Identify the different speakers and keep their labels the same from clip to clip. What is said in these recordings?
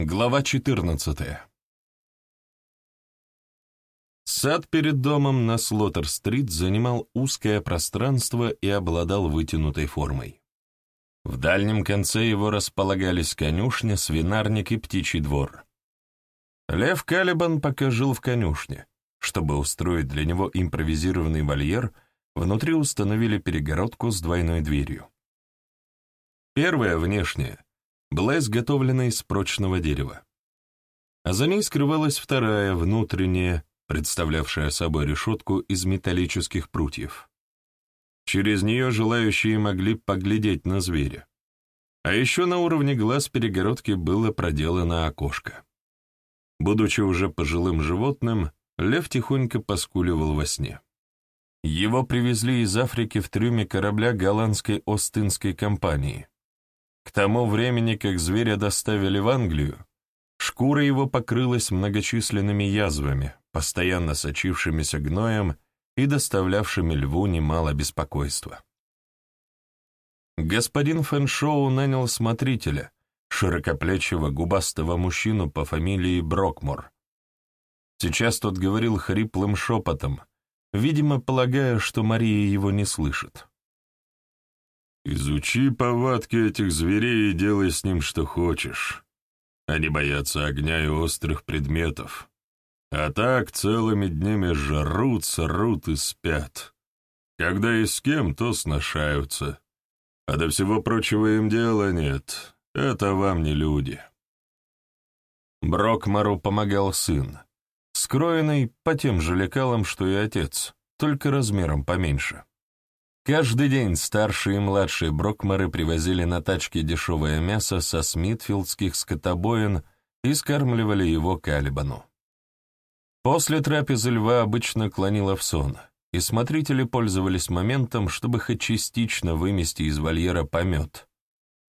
Speaker 1: Глава 14 Сад перед домом на Слоттер-стрит занимал узкое пространство и обладал вытянутой формой. В дальнем конце его располагались конюшня, свинарник и птичий двор. Лев Калибан пока жил в конюшне. Чтобы устроить для него импровизированный вольер, внутри установили перегородку с двойной дверью. Первая, внешняя, была изготовлена из прочного дерева. А за ней скрывалась вторая, внутренняя, представлявшая собой решетку из металлических прутьев. Через нее желающие могли поглядеть на зверя. А еще на уровне глаз перегородки было проделано окошко. Будучи уже пожилым животным, лев тихонько поскуливал во сне. Его привезли из Африки в трюме корабля голландской Остинской компании. К тому времени, как зверя доставили в Англию, шкура его покрылась многочисленными язвами, постоянно сочившимися гноем и доставлявшими льву немало беспокойства. Господин Фэншоу нанял смотрителя, широкоплечего губастого мужчину по фамилии Брокмор. Сейчас тот говорил хриплым шепотом, видимо, полагая, что Мария его не слышит.
Speaker 2: Изучи повадки этих зверей и делай с ним что хочешь. Они боятся огня и острых предметов. А так целыми днями жрут, срут и спят. Когда и с кем, то сношаются. А до всего прочего им дела нет. Это вам не люди.
Speaker 1: Брокмару помогал сын, скроенный по тем же лекалам, что и отец, только размером поменьше. Каждый день старшие и младшие Брокмары привозили на тачке дешевое мясо со смитфилдских скотобоин и скармливали его Калибану. После трапезы льва обычно клонило в сон, и смотрители пользовались моментом, чтобы хоть частично вымести из вольера помет.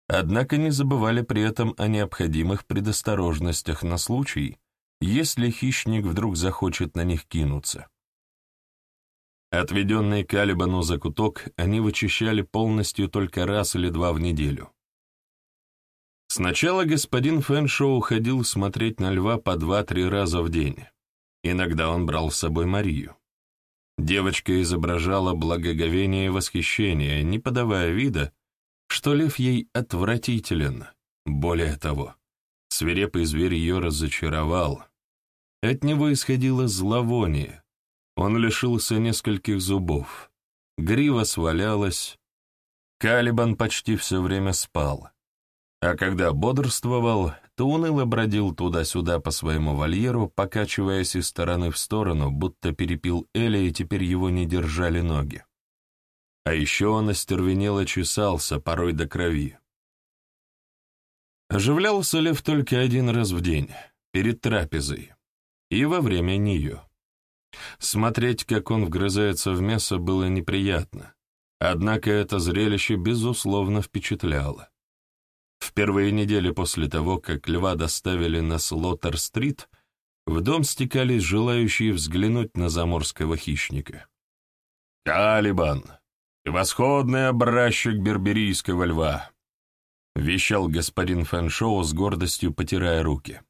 Speaker 1: Однако не забывали при этом о необходимых предосторожностях на случай, если хищник вдруг захочет на них кинуться. Отведенный Калибану закуток они вычищали полностью только раз или два в неделю. Сначала господин Фэншоу ходил смотреть на льва по два-три раза в день. Иногда он брал с собой Марию. Девочка изображала благоговение и восхищение, не подавая вида, что лев ей отвратителен. Более того, свирепый зверь ее разочаровал. От него исходило зловоние, он лишился нескольких зубов. Грива свалялась. Калибан почти все время спал. А когда бодрствовал, то уныло бродил туда-сюда по своему вольеру, покачиваясь из стороны в сторону, будто перепил Эля, и теперь его не держали ноги. А еще он остервенело чесался, порой до крови. Оживлялся лев только один раз в день, перед трапезой, и во время нее. Смотреть, как он вгрызается в мясо, было неприятно, однако это зрелище, безусловно, впечатляло. В первые недели после того, как льва доставили на Слоттер-стрит, в дом стекались желающие взглянуть на заморского хищника. «Калибан! Превосходный образчик берберийского льва!» — вещал господин Фэншоу с гордостью, потирая руки.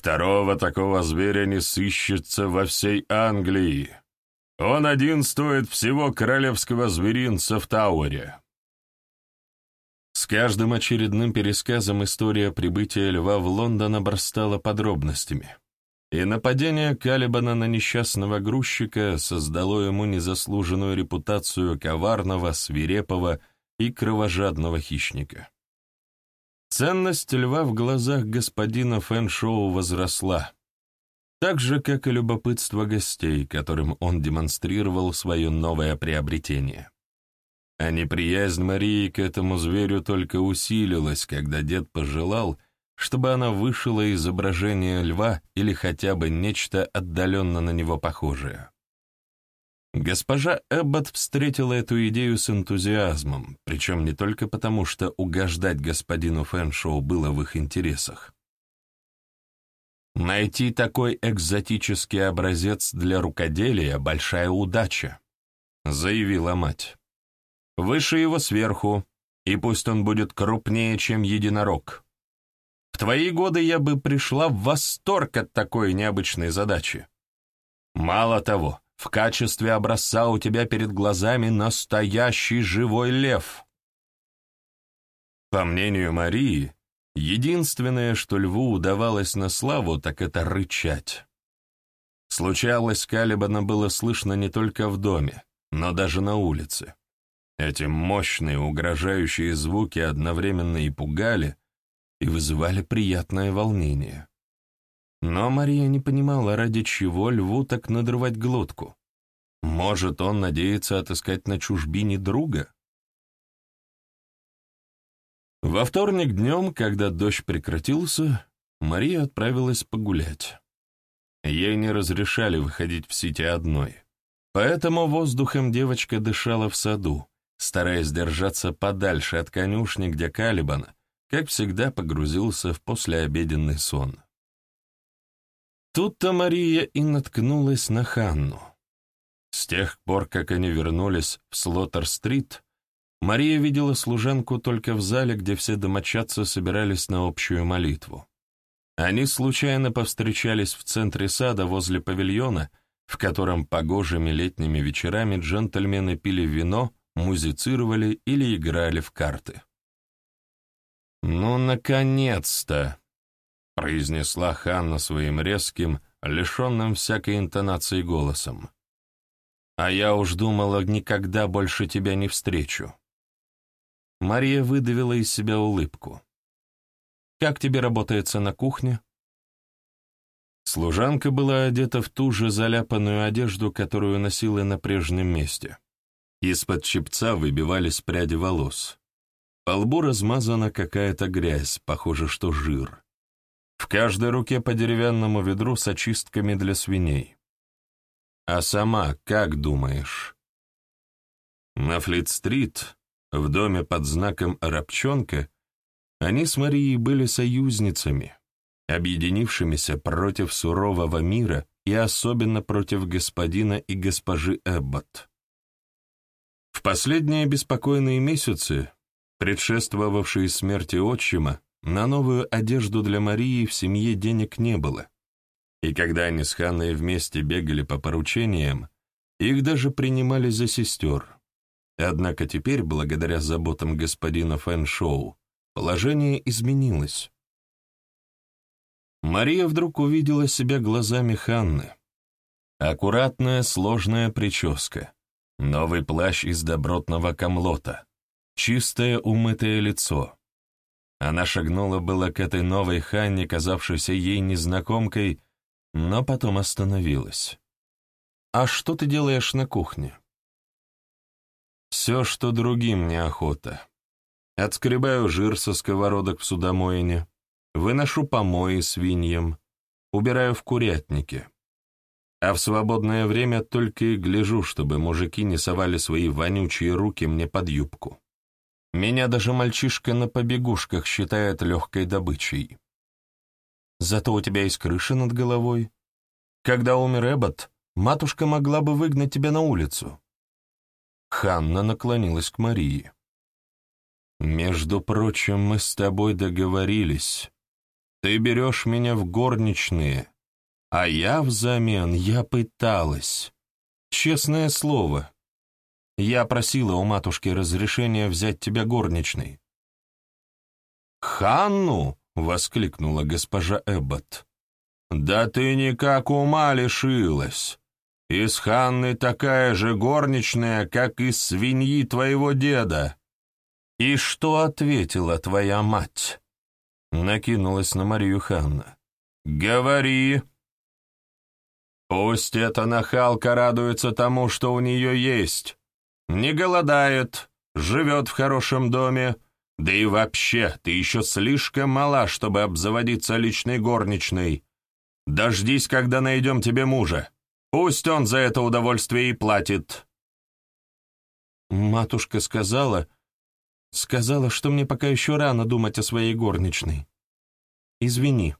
Speaker 1: Второго такого зверя не сыщется во всей Англии. Он один стоит всего королевского зверинца в Тауэре. С каждым очередным пересказом история прибытия льва в Лондон обрастала подробностями, и нападение Калибана на несчастного грузчика создало ему незаслуженную репутацию коварного, свирепого и кровожадного хищника. Ценность льва в глазах господина Фэншоу возросла, так же, как и любопытство гостей, которым он демонстрировал свое новое приобретение. А неприязнь Марии к этому зверю только усилилась, когда дед пожелал, чтобы она вышила изображение льва или хотя бы нечто отдаленно на него похожее. Госпожа Эббот встретила эту идею с энтузиазмом, причем не только потому, что угождать господину Фэншоу было в их интересах. Найти такой экзотический образец для рукоделия — большая удача, — заявила мать. Выше его сверху, и пусть он будет крупнее, чем единорог. К твои годы я бы пришла в восторг от такой необычной задачи. Мало того, в качестве образца у тебя перед глазами настоящий живой лев. По мнению Марии, единственное, что льву удавалось на славу, так это рычать. Случалось, Калибана было слышно не только в доме, но даже на улице. Эти мощные, угрожающие звуки одновременно и пугали, и вызывали приятное волнение. Но Мария не понимала, ради чего льву так надрывать глотку. Может, он надеется отыскать на чужбине друга? Во вторник днем, когда дождь прекратился, Мария отправилась погулять. Ей не разрешали выходить в сити одной, поэтому воздухом девочка дышала в саду, стараясь держаться подальше от конюшни, где Калибан, как всегда, погрузился в послеобеденный сон. Тут-то Мария и наткнулась на Ханну. С тех пор, как они вернулись в Слоттер-стрит, Мария видела служанку только в зале, где все домочадцы собирались на общую молитву. Они случайно повстречались в центре сада возле павильона, в котором погожими летними вечерами джентльмены пили вино, музицировали или играли в карты. «Ну, наконец-то!» — произнесла Ханна своим резким, лишенным всякой интонации голосом. «А я уж думала, никогда больше тебя не встречу». Мария выдавила из себя улыбку. «Как тебе работается на кухне?» Служанка была одета в ту же заляпанную одежду, которую носила на прежнем месте. Из-под щипца выбивались пряди волос. По лбу размазана какая-то грязь, похоже, что жир. В каждой руке по деревянному ведру с очистками для свиней. А сама как думаешь? На Флит-стрит в доме под знаком «Рабчонка» они с Марией были союзницами, объединившимися против сурового мира и особенно против господина и госпожи Эббот. В последние беспокойные месяцы, предшествовавшие смерти отчима, на новую одежду для Марии в семье денег не было. И когда они с Ханной вместе бегали по поручениям, их даже принимали за сестер. Однако теперь, благодаря заботам господина Фэн-Шоу, положение изменилось. Мария вдруг увидела себя глазами Ханны. Аккуратная, сложная прическа, новый плащ из добротного камлота, чистое умытое лицо. Она шагнула было к этой новой Ханне, казавшейся ей незнакомкой, но потом остановилась. «А что ты делаешь на кухне?» Все, что другим неохота. Отскребаю жир со сковородок в судомоине, выношу помои свиньям, убираю в курятнике. А в свободное время только и гляжу, чтобы мужики не совали свои вонючие руки мне под юбку. Меня даже мальчишка на побегушках считает легкой добычей. Зато у тебя есть крыша над головой. Когда умер Эббот, матушка могла бы выгнать тебя на улицу. Ханна наклонилась к Марии. «Между прочим, мы с тобой договорились. Ты берешь меня в горничные, а я взамен, я пыталась. Честное слово. Я просила у матушки разрешения взять тебя горничной». «Ханну!» — воскликнула госпожа Эббот. «Да ты никак ума лишилась. Из Ханны такая же горничная, как из свиньи твоего деда. И что ответила твоя мать? Накинулась на Марию Ханна. Говори. Пусть эта нахалка радуется тому, что у нее есть. Не голодает, живет в хорошем доме, да и вообще, ты еще слишком мала, чтобы обзаводиться личной горничной. Дождись, когда найдем тебе мужа. Пусть он за это удовольствие и платит. Матушка сказала, сказала, что мне пока еще рано думать о своей горничной. Извини.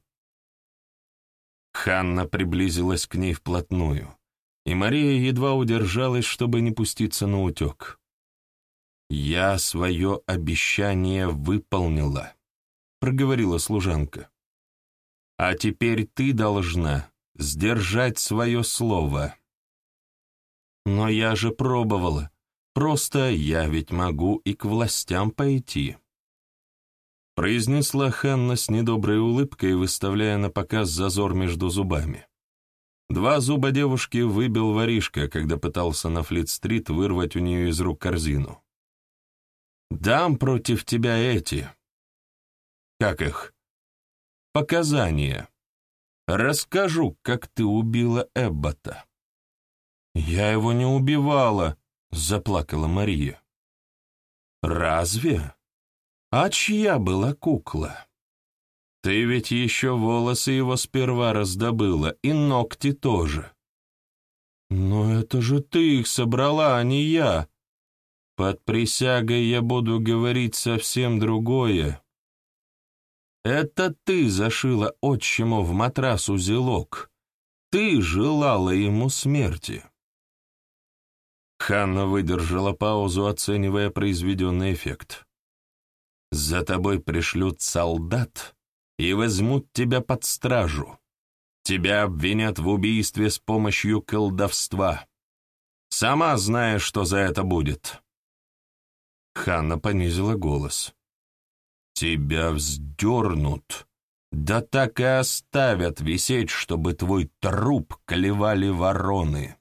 Speaker 1: Ханна приблизилась к ней вплотную, и Мария едва удержалась, чтобы не пуститься на утек. «Я свое обещание выполнила», проговорила служанка. «А теперь ты должна сдержать свое слово». «Но я же пробовала. Просто я ведь могу и к властям пойти», — произнесла Ханна с недоброй улыбкой, выставляя на показ зазор между зубами. Два зуба девушки выбил воришка, когда пытался на Флит-стрит вырвать у нее из рук корзину. «Дам против тебя эти...» «Как их?» «Показания. Расскажу, как ты убила Эббота». «Я его не убивала», — заплакала Мария. «Разве? А чья была кукла?» «Ты ведь еще волосы его сперва раздобыла, и ногти тоже». «Но это же ты их собрала, а не я. Под присягой я буду говорить совсем другое. Это ты зашила отчиму в матрас узелок. Ты желала ему смерти». Ханна выдержала паузу, оценивая произведенный эффект. «За тобой пришлют солдат и возьмут тебя под стражу. Тебя обвинят в убийстве с помощью колдовства. Сама знаешь, что за это будет». Ханна понизила голос. «Тебя вздернут, да так и оставят висеть, чтобы твой труп клевали вороны».